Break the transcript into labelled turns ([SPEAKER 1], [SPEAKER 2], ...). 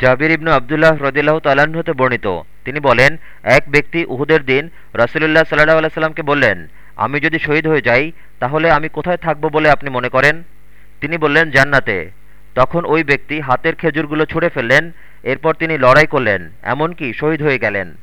[SPEAKER 1] জাবির ইবনু আবদুল্লাহ রদিল্লাহ তাল্লাহ্ন হতে বর্ণিত। তিনি বলেন, এক ব্যক্তি উহুদের দিন রসুলুল্লাহ সাল্লাহ আলাইসাল্লামকে বললেন, আমি যদি শহীদ হয়ে যাই, তাহলে আমি কোথায় থাকব বলে আপনি মনে করেন? তিনি বললেন, জান্নাতে। তখন ওই ব্যক্তি হাতের খেজুরগুলো ছুঁড়ে ফেললেন, এরপর তিনি লড়াই করলেন, এমনকি শহীদ হয়ে গেলেন।